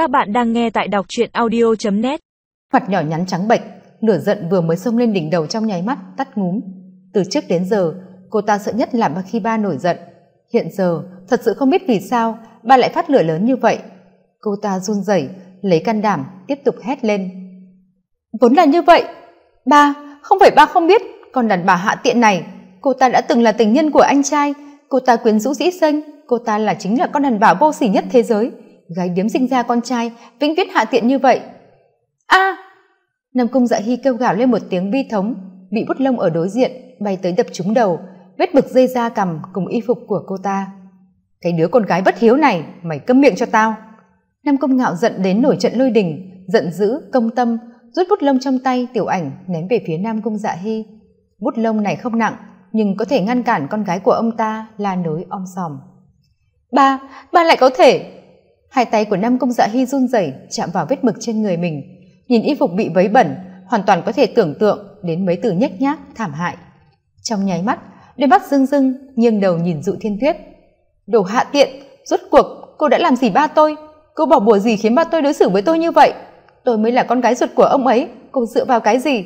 Các bạn đang nghe tại đọc truyện audio.net Mặt nhỏ nhắn trắng bệch, lửa giận vừa mới xông lên đỉnh đầu trong nháy mắt, tắt ngúm. Từ trước đến giờ, cô ta sợ nhất là khi ba nổi giận. Hiện giờ, thật sự không biết vì sao ba lại phát lửa lớn như vậy. Cô ta run rẩy, lấy can đảm, tiếp tục hét lên. Vốn là như vậy. Ba, không phải ba không biết, còn đàn bà hạ tiện này. Cô ta đã từng là tình nhân của anh trai, cô ta quyến rũ dĩ sinh, cô ta là chính là con đàn bà vô sỉ nhất thế giới gái điếm sinh ra con trai, vĩnh viễn hạ tiện như vậy. A! À! nam cung dạ hy kêu gào lên một tiếng bi thống, bị bút lông ở đối diện, bay tới đập trúng đầu, vết bực dây da cằm cùng y phục của cô ta. Cái đứa con gái bất hiếu này, mày câm miệng cho tao. Nam cung ngạo giận đến nổi trận lôi đình, giận dữ, công tâm, rút bút lông trong tay tiểu ảnh ném về phía nam cung dạ hy. Bút lông này không nặng, nhưng có thể ngăn cản con gái của ông ta la nối om sòm. Ba ba lại có thể hai tay của nam công dạ hy run rẩy, chạm vào vết mực trên người mình. Nhìn y phục bị vấy bẩn, hoàn toàn có thể tưởng tượng đến mấy từ nhếch nhác, thảm hại. Trong nháy mắt, đôi mắt rưng rưng, nghiêng đầu nhìn dụ thiên tuyết. Đồ hạ tiện, rốt cuộc cô đã làm gì ba tôi? Cô bỏ bùa gì khiến ba tôi đối xử với tôi như vậy? Tôi mới là con gái ruột của ông ấy, cô dựa vào cái gì?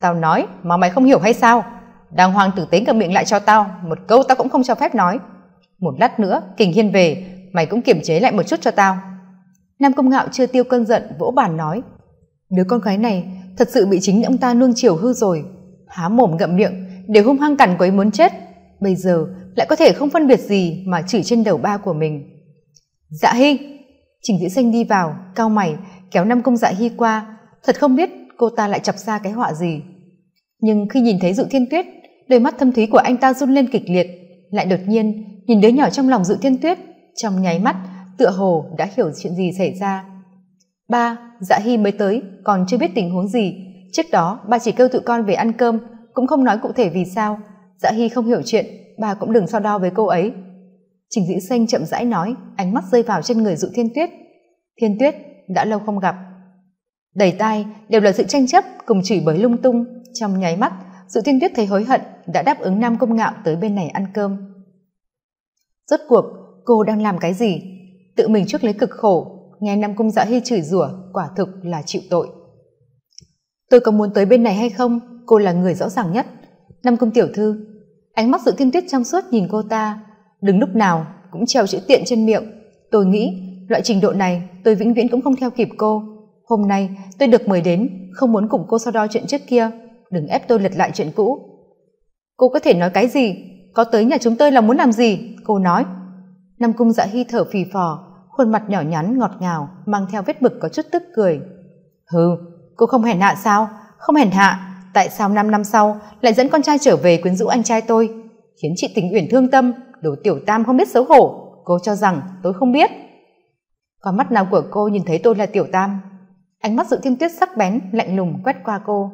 Tao nói, mà mày không hiểu hay sao? Đàng hoàng tử tế cầm miệng lại cho tao, một câu tao cũng không cho phép nói. Một lát nữa, kình hiên về mày cũng kiềm chế lại một chút cho tao. Nam công ngạo chưa tiêu cơn giận, vỗ bàn nói. Đứa con gái này thật sự bị chính ông ta nuông chiều hư rồi. Há mồm ngậm miệng, để hung hăng cằn quấy muốn chết. Bây giờ lại có thể không phân biệt gì mà chửi trên đầu ba của mình. Dạ hy trình dĩ xanh đi vào, cao mày, kéo năm công dạ hy qua. Thật không biết cô ta lại chọc ra cái họa gì. Nhưng khi nhìn thấy dụ thiên tuyết, đôi mắt thâm thúy của anh ta run lên kịch liệt. Lại đột nhiên, nhìn đứa nhỏ trong lòng dụ thiên tuyết trong nháy mắt, tựa hồ đã hiểu chuyện gì xảy ra. Ba dạ hy mới tới, còn chưa biết tình huống gì. Trước đó, ba chỉ kêu tụi con về ăn cơm, cũng không nói cụ thể vì sao. Dạ hy không hiểu chuyện, ba cũng đừng so đo với cô ấy. Trình dĩ xanh chậm rãi nói, ánh mắt rơi vào trên người dụ thiên tuyết. Thiên tuyết đã lâu không gặp. Đầy tai đều là sự tranh chấp cùng chỉ bới lung tung. Trong nháy mắt, dụ thiên tuyết thấy hối hận, đã đáp ứng nam công ngạo tới bên này ăn cơm. Rốt cuộc cô đang làm cái gì? Tự mình trước lấy cực khổ, nghe nam cung dạ hy chửi rủa, quả thực là chịu tội. Tôi có muốn tới bên này hay không? Cô là người rõ ràng nhất. Nam cung tiểu thư, ánh mắt sự thiên tuyết trong suốt nhìn cô ta. Đừng lúc nào cũng treo chữ tiện trên miệng. Tôi nghĩ loại trình độ này tôi vĩnh viễn cũng không theo kịp cô. Hôm nay tôi được mời đến, không muốn cùng cô so đo chuyện trước kia. Đừng ép tôi lật lại chuyện cũ. Cô có thể nói cái gì? Có tới nhà chúng tôi là muốn làm gì? Cô nói nam cung dạ hy thở phì phò, khuôn mặt nhỏ nhắn, ngọt ngào, mang theo vết bực có chút tức cười. Hừ, cô không hèn hạ sao? Không hèn hạ, tại sao năm năm sau lại dẫn con trai trở về quyến rũ anh trai tôi? Khiến chị tình uyển thương tâm, đồ tiểu tam không biết xấu hổ, cô cho rằng tôi không biết. Có mắt nào của cô nhìn thấy tôi là tiểu tam? Ánh mắt dự thiên tuyết sắc bén, lạnh lùng quét qua cô.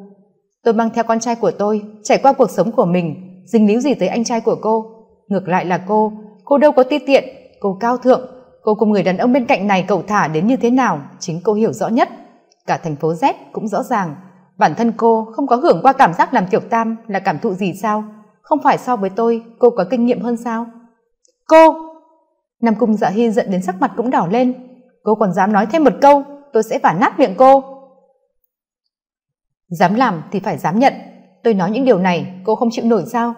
Tôi mang theo con trai của tôi, trải qua cuộc sống của mình, dính líu gì tới anh trai của cô? Ngược lại là cô cô đâu có ti tiện, cô cao thượng. Cô cùng người đàn ông bên cạnh này cậu thả đến như thế nào, chính cô hiểu rõ nhất. Cả thành phố z cũng rõ ràng. Bản thân cô không có hưởng qua cảm giác làm tiểu tam là cảm thụ gì sao? Không phải so với tôi, cô có kinh nghiệm hơn sao? Cô! Nam cung dạ hy giận đến sắc mặt cũng đỏ lên. Cô còn dám nói thêm một câu, tôi sẽ vả nát miệng cô. Dám làm thì phải dám nhận. Tôi nói những điều này, cô không chịu nổi sao?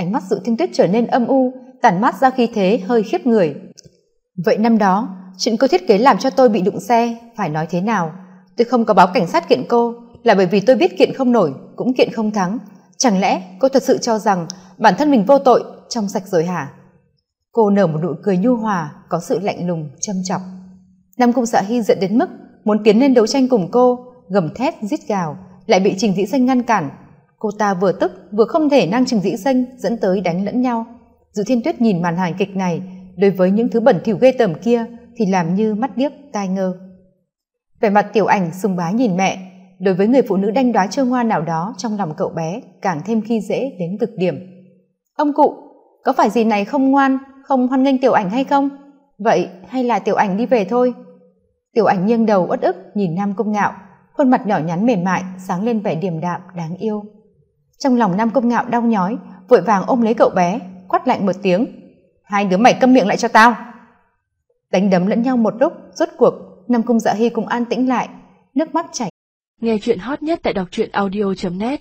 Ánh mắt dự thiên tuyết trở nên âm u, tản mát ra khí thế hơi khiếp người. Vậy năm đó, chuyện cô thiết kế làm cho tôi bị đụng xe, phải nói thế nào? Tôi không có báo cảnh sát kiện cô, là bởi vì tôi biết kiện không nổi, cũng kiện không thắng. Chẳng lẽ cô thật sự cho rằng bản thân mình vô tội trong sạch rồi hả? Cô nở một nụ cười nhu hòa, có sự lạnh lùng, châm chọc. Nam cung dạ hy giận đến mức muốn tiến lên đấu tranh cùng cô, gầm thét rít gào, lại bị trình dĩ danh ngăn cản cô ta vừa tức, vừa không thể năng trình dĩ xanh dẫn tới đánh lẫn nhau. Dự thiên tuyết nhìn màn hài kịch này, đối với những thứ bẩn thỉu ghê tởm kia thì làm như mắt điếc, tai ngơ. Vẻ mặt tiểu ảnh sùng bái nhìn mẹ, đối với người phụ nữ đanh đoá trơ ngoan nào đó trong lòng cậu bé càng thêm khi dễ đến cực điểm. Ông cụ, có phải gì này không ngoan, không hoan nghênh tiểu ảnh hay không? Vậy hay là tiểu ảnh đi về thôi? Tiểu ảnh nghiêng đầu uất ức nhìn nam công ngạo, khuôn mặt nhỏ nhắn mềm mại, sáng lên vẻ điềm đạm, đáng yêu trong lòng nam công ngạo đau nhói, vội vàng ôm lấy cậu bé, quát lạnh một tiếng. Hai đứa mày câm miệng lại cho tao. Đánh đấm lẫn nhau một lúc, rốt cuộc, nam cung dạ hy cũng an tĩnh lại, nước mắt chảy. Nghe chuyện hot nhất tại đọc truyện audio net.